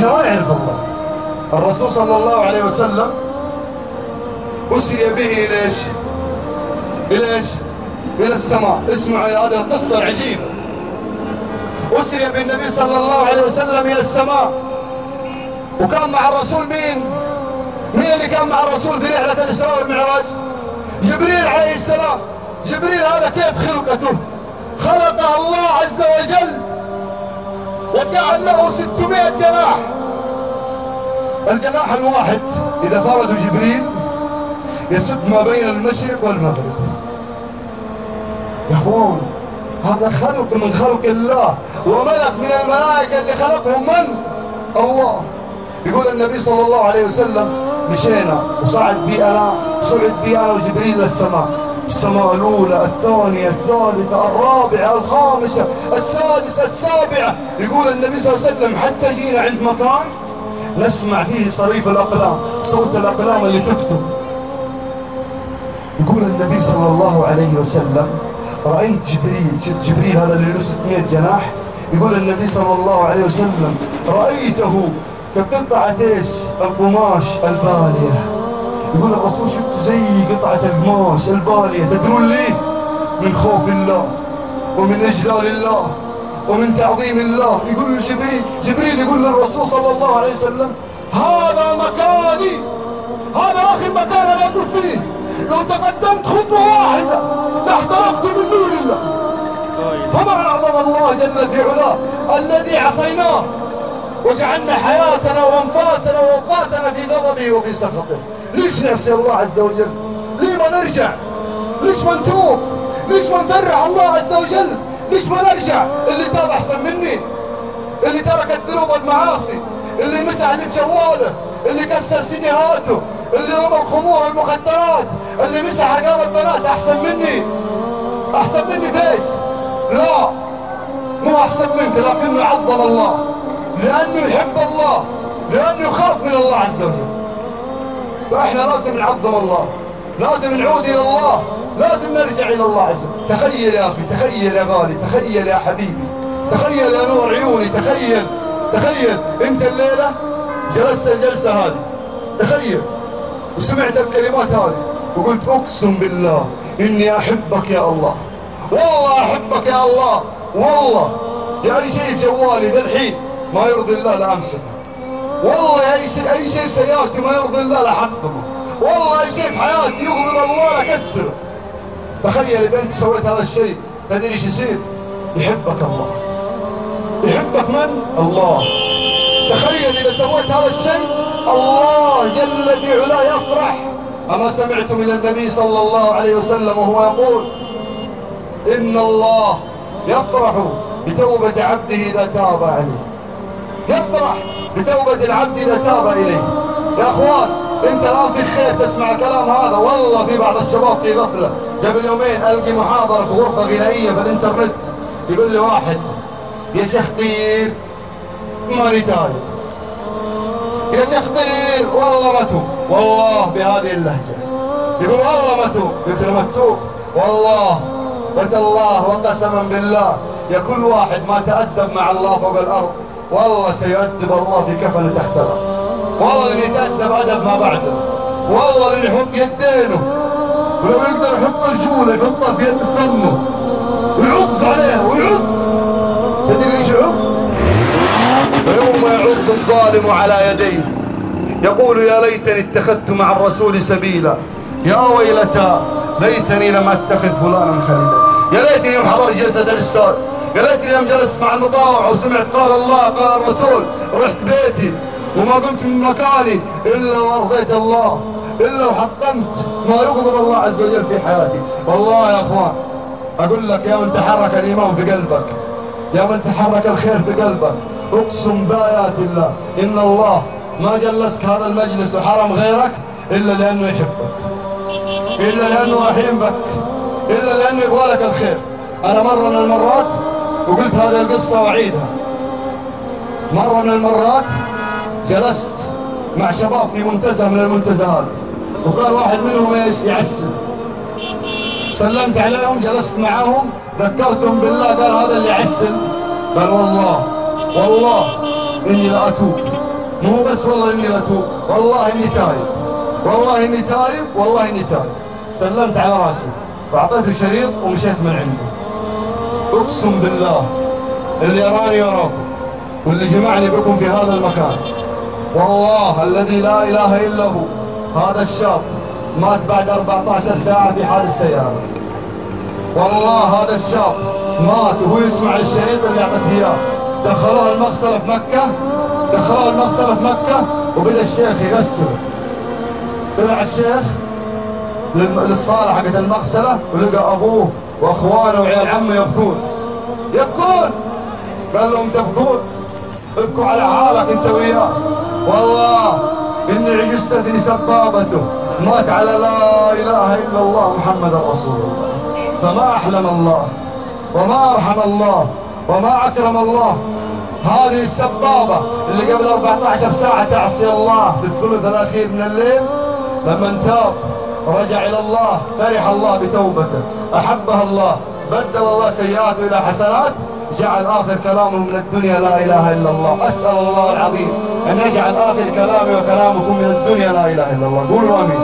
إحنا ما نعرف الله الرسول صلى الله عليه وسلم أسري به إلى إيش؟ إلى إيش؟ إلى السماء اسمعوا هذه القصة العجيبة أسري بالنبي صلى الله عليه وسلم إلى السماء وكان مع الرسول مين؟ مين اللي كان مع الرسول في رحلة الإسراء والمعراج؟ جبريل عليه السلام جبريل هذا كيف خلقته؟ خلقه الله عز وجل وجعل له 600 جناح. الجناح الواحد إذا فرد جبريل يسد ما بين المشرق والمغرب. يا أخوان هذا خلق من خلق الله وملك من الملائكة اللي خلقهم من؟ الله. يقول النبي صلى الله عليه وسلم مشينا وصعد بي أنا صعد بي أنا وجبريل للسماء. السماء الأولى الثانية الثالثة الرابعة الخامسة السادسة السابعة. يقول النبي صلى الله عليه وسلم حتى جينا عند مكان نسمع فيه صريف الأقلام صوت الأقلام اللي تكتب. يقول النبي صلى الله عليه وسلم رأيت جبريل شفت جبريل هذا اللي له 600 جناح؟ يقول النبي صلى الله عليه وسلم رأيته كقطعة إيش؟ القماش البالية. يقول الرسول شفته زي قطعة القماش البالية تدرون ليه؟ من خوف الله ومن إجلال الله ومن تعظيم الله. يقول جبريل جبريل يقول للرسول صلى الله عليه وسلم هذا مكاني هذا آخر مكان أنا أقول فيه. لو تقدمت خطوة واحدة لاحترقت من نور الله. فما أعظم الله جل في علاه الذي عصيناه وجعلنا حياتنا وأنفاسنا غضبه وفي سخطه. ليش نعصي الله عز وجل؟ ليه ما نرجع؟ ليش ما نتوب؟ ليش ما نفرح الله عز وجل؟ ليش ما نرجع؟ اللي تاب أحسن مني. اللي ترك الذنوب والمعاصي. اللي مسح اللي في جواله. اللي كسر سيديهاته اللي رمى الخمور والمخدرات. اللي مسح اقام البنات أحسن مني. أحسن مني فيش لا مو أحسن منك لكنه عظم الله. لأنه يحب الله. لأنه يخاف من الله عز وجل. فاحنا لازم نعظم الله لازم نعود إلى الله لازم نرجع إلى الله عز وجل. تخيل يا أخي تخيل يا غالي تخيل يا حبيبي تخيل يا نور عيوني تخيل تخيل. أنت الليلة جلست الجلسة هذه تخيل. وسمعت الكلمات هذه وقلت أقسم بالله إني أحبك يا الله. والله أحبك يا الله والله. يا اي شيء في جوالي ذا الحين ما يرضي الله لا والله أي شيء في سيارتي ما يرضي الله لا احطمه والله أي شيء في حياتي يغضب الله لا اكسره تخيل أنت سويت هذا الشيء تدري إيش يصير؟ يحبك الله. يحبك من؟ الله. تخيل إذا سويت هذا الشيء الله جل في علاه يفرح. أما سمعتم من النبي صلى الله عليه وسلم وهو يقول إن الله يفرح بتوبة عبده إذا تاب عليه. يفرح. بتوبة العبد إذا تاب إليه. يا أخوان أنت الآن في خير تسمع الكلام هذا. والله في بعض الشباب في غفلة. قبل يومين ألقي محاضرة في غرفة غنائية في الإنترنت. يقول لي واحد يا شيخ طير ماني تايب يا شيخ طير والله ما توب والله بهذه اللهجة. يقول والله ما توب قلت له ما والله وتالله وقسما بالله يا كل واحد ما تأدب مع الله فوق الأرض والله سيؤدب الله في كفن تحت الأرض والله اللي يتأدب أدب ما بعده. والله اللي يحط يدينه. ولو يقدر يحط رجوله يحطها في يد فمه. ويعض عليها ويعض. تدري ليش يعض؟ ويوم يعض الظالم على يديه. يقول يا ليتني اتخذت مع الرسول سبيلا. يا ويلتى ليتني لم أتخذ فلانا خليلا. يا ليتني يوم حضرت جلسة الأستاذ. ليتني يوم جلست مع المطاوع وسمعت قال الله قال الرسول. رحت بيتي وما قمت من مكاني إلا وارضيت الله إلا وحطمت ما يغضب الله عز وجل في حياتي. والله يا أخوان أقول لك يا من تحرك الإيمان في قلبك يا من تحرك الخير في قلبك أقسم بآيات الله إن الله ما جلسك هذا المجلس وحرم غيرك إلا لأنه يحبك إلا لأنه رحيم بك إلا لأنه يبغى لك الخير. أنا مرة من المرات وقلت هذه القصة وأعيدها. مرة من المرات جلست مع شباب في منتزه من المنتزهات وكان واحد منهم إيش؟ يعسل سلمت عليهم جلست معهم ذكرتهم بالله قال هذا اللي يعسل قال والله والله إني لا أتوب. مو بس والله إني أتوب والله إني تايب. والله إني تايب والله إني تايب. سلمت على رأسي واعطيته شريط ومشيت من عنده. اقسم بالله اللي يراني يراكم واللي جمعني بكم في هذا المكان. والله الذي لا إله إلا هو هذا الشاب مات بعد 14 ساعة في حادث سيارة والله هذا الشاب مات وهو يسمع الشريط اللي اعطته إياه. دخلوه المغسلة في مكة دخلوه المغسلة في مكة وبدأ الشيخ يغسله. طلع الشيخ للصالة حقت المغسلة ولقى أبوه وأخوانه وعيال عمه يبكون. يبكون. قال لهم تبكون. ابكوا على حالك انت وياه. والله إني عجزتني سبابته. مات على لا إله إلا الله محمد رسول الله. فما أحلم الله. وما أرحم الله. وما أكرم الله. هذه السبابة اللي قبل 14 ساعة تعصي الله في الثلث الأخير من الليل لما تاب رجع إلى الله فرح الله بتوبته أحبها الله بدل الله سيئاته إلى حسنات جعل آخر كلامه من الدنيا لا إله إلا الله. أسأل الله العظيم أن يجعل آخر كلامي وكلامكم من الدنيا لا إله إلا الله. قولوا أمين.